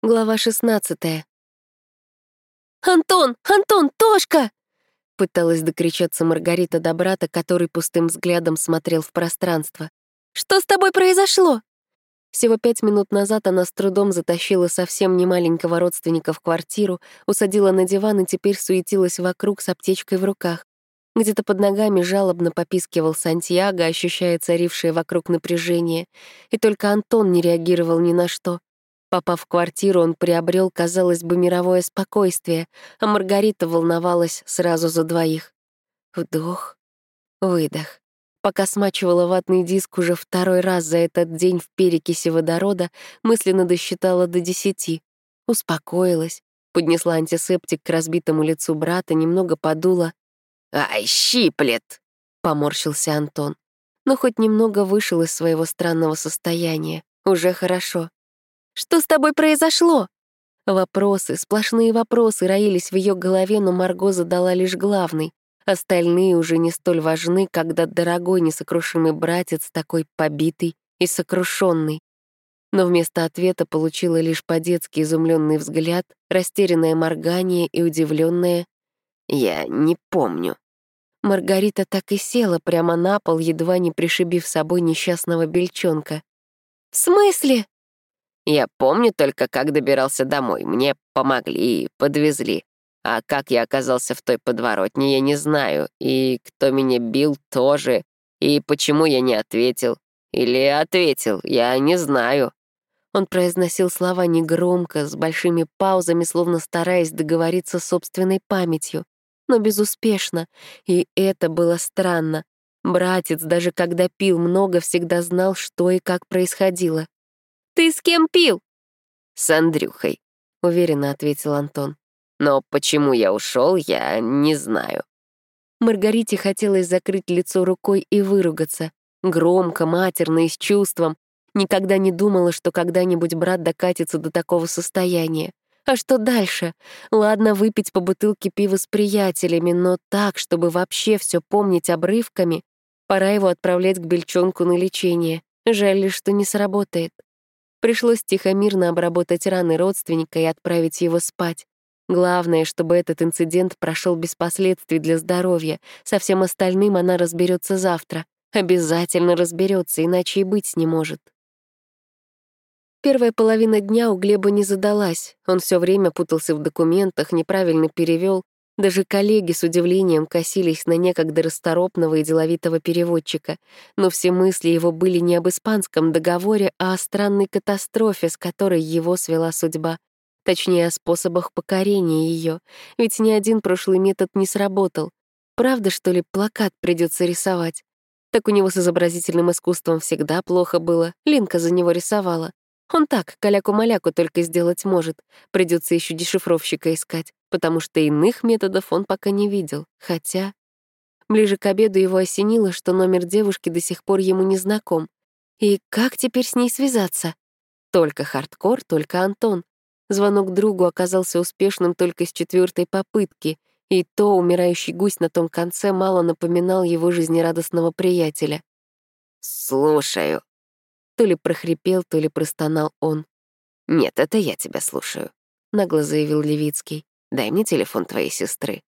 Глава 16. «Антон! Антон! Тошка!» Пыталась докричаться Маргарита до брата, который пустым взглядом смотрел в пространство. «Что с тобой произошло?» Всего пять минут назад она с трудом затащила совсем немаленького родственника в квартиру, усадила на диван и теперь суетилась вокруг с аптечкой в руках. Где-то под ногами жалобно попискивал Сантьяго, ощущая царившее вокруг напряжение. И только Антон не реагировал ни на что. Попав в квартиру, он приобрел, казалось бы, мировое спокойствие, а Маргарита волновалась сразу за двоих. Вдох, выдох. Пока смачивала ватный диск уже второй раз за этот день в перекиси водорода, мысленно досчитала до десяти. Успокоилась, поднесла антисептик к разбитому лицу брата, немного подула. «Ай, щиплет!» — поморщился Антон. Но хоть немного вышел из своего странного состояния. Уже хорошо. Что с тобой произошло?» Вопросы, сплошные вопросы роились в ее голове, но Марго задала лишь главный. Остальные уже не столь важны, когда дорогой несокрушимый братец такой побитый и сокрушенный. Но вместо ответа получила лишь по-детски изумленный взгляд, растерянное моргание и удивленное «Я не помню». Маргарита так и села прямо на пол, едва не пришибив собой несчастного бельчонка. «В смысле?» Я помню только, как добирался домой. Мне помогли, подвезли. А как я оказался в той подворотне, я не знаю. И кто меня бил, тоже. И почему я не ответил. Или ответил, я не знаю. Он произносил слова негромко, с большими паузами, словно стараясь договориться с собственной памятью. Но безуспешно. И это было странно. Братец, даже когда пил много, всегда знал, что и как происходило. «Ты с кем пил?» «С Андрюхой», — уверенно ответил Антон. «Но почему я ушел, я не знаю». Маргарите хотелось закрыть лицо рукой и выругаться. Громко, матерно и с чувством. Никогда не думала, что когда-нибудь брат докатится до такого состояния. А что дальше? Ладно, выпить по бутылке пива с приятелями, но так, чтобы вообще все помнить обрывками. Пора его отправлять к бельчонку на лечение. Жаль лишь, что не сработает. Пришлось тихо-мирно обработать раны родственника и отправить его спать. Главное, чтобы этот инцидент прошел без последствий для здоровья. Со всем остальным она разберется завтра. Обязательно разберется, иначе и быть не может. Первая половина дня у Глеба не задалась. Он все время путался в документах, неправильно перевел, даже коллеги с удивлением косились на некогда расторопного и деловитого переводчика, но все мысли его были не об испанском договоре, а о странной катастрофе, с которой его свела судьба. Точнее, о способах покорения ее, ведь ни один прошлый метод не сработал. Правда, что ли, плакат придется рисовать? Так у него с изобразительным искусством всегда плохо было, Линка за него рисовала. Он так, каляку-маляку только сделать может. Придется еще дешифровщика искать, потому что иных методов он пока не видел. Хотя... Ближе к обеду его осенило, что номер девушки до сих пор ему не знаком. И как теперь с ней связаться? Только хардкор, только Антон. Звонок другу оказался успешным только с четвертой попытки, и то умирающий гусь на том конце мало напоминал его жизнерадостного приятеля. «Слушаю», то ли прохрипел, то ли простонал он. «Нет, это я тебя слушаю», — нагло заявил Левицкий. «Дай мне телефон твоей сестры».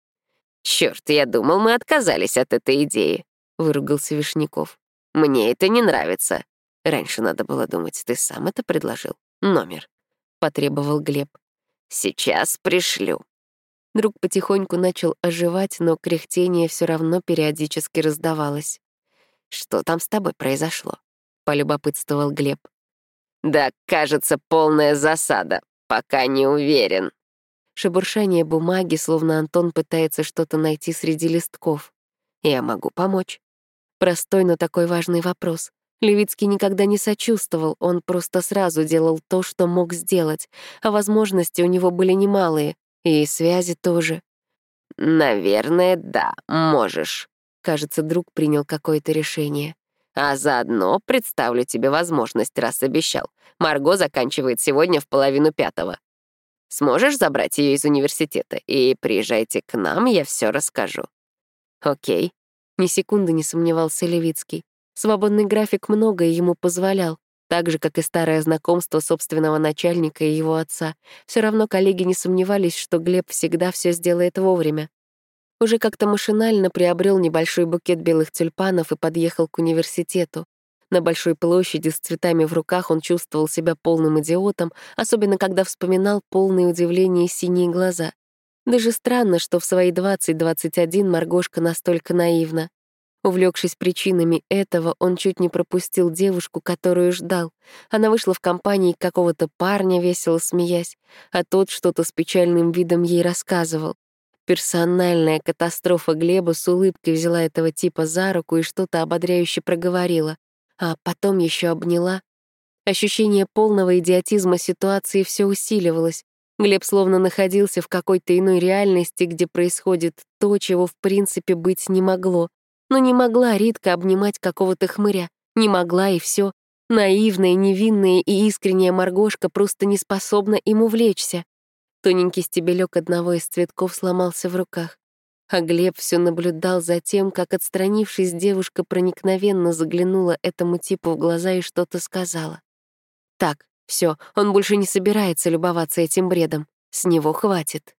«Чёрт, я думал, мы отказались от этой идеи», — выругался Вишняков. «Мне это не нравится. Раньше надо было думать, ты сам это предложил. Номер», — потребовал Глеб. «Сейчас пришлю». Друг потихоньку начал оживать, но кряхтение все равно периодически раздавалось. «Что там с тобой произошло?» — полюбопытствовал Глеб. «Да, кажется, полная засада. Пока не уверен». Шебуршание бумаги, словно Антон пытается что-то найти среди листков. «Я могу помочь». Простой, но такой важный вопрос. Левицкий никогда не сочувствовал, он просто сразу делал то, что мог сделать, а возможности у него были немалые, и связи тоже. «Наверное, да, можешь». Кажется, друг принял какое-то решение. А заодно представлю тебе возможность, раз обещал. Марго заканчивает сегодня в половину пятого. Сможешь забрать ее из университета и приезжайте к нам, я все расскажу. Окей. Ни секунды не сомневался Левицкий. Свободный график многое ему позволял. Так же, как и старое знакомство собственного начальника и его отца, все равно коллеги не сомневались, что Глеб всегда все сделает вовремя. Уже как-то машинально приобрел небольшой букет белых тюльпанов и подъехал к университету. На большой площади с цветами в руках он чувствовал себя полным идиотом, особенно когда вспоминал полные удивления синие глаза. Даже странно, что в свои 20-21 Маргошка настолько наивна. Увлекшись причинами этого, он чуть не пропустил девушку, которую ждал. Она вышла в компании какого-то парня, весело смеясь, а тот что-то с печальным видом ей рассказывал. Персональная катастрофа Глеба с улыбкой взяла этого типа за руку и что-то ободряюще проговорила, а потом еще обняла. Ощущение полного идиотизма ситуации все усиливалось. Глеб словно находился в какой-то иной реальности, где происходит то, чего в принципе быть не могло. Но не могла Ритка обнимать какого-то хмыря. Не могла, и все. Наивная, невинная и искренняя Маргошка просто не способна им увлечься. Тоненький стебелек одного из цветков сломался в руках. А Глеб все наблюдал за тем, как, отстранившись, девушка проникновенно заглянула этому типу в глаза и что-то сказала. Так, все, он больше не собирается любоваться этим бредом. С него хватит.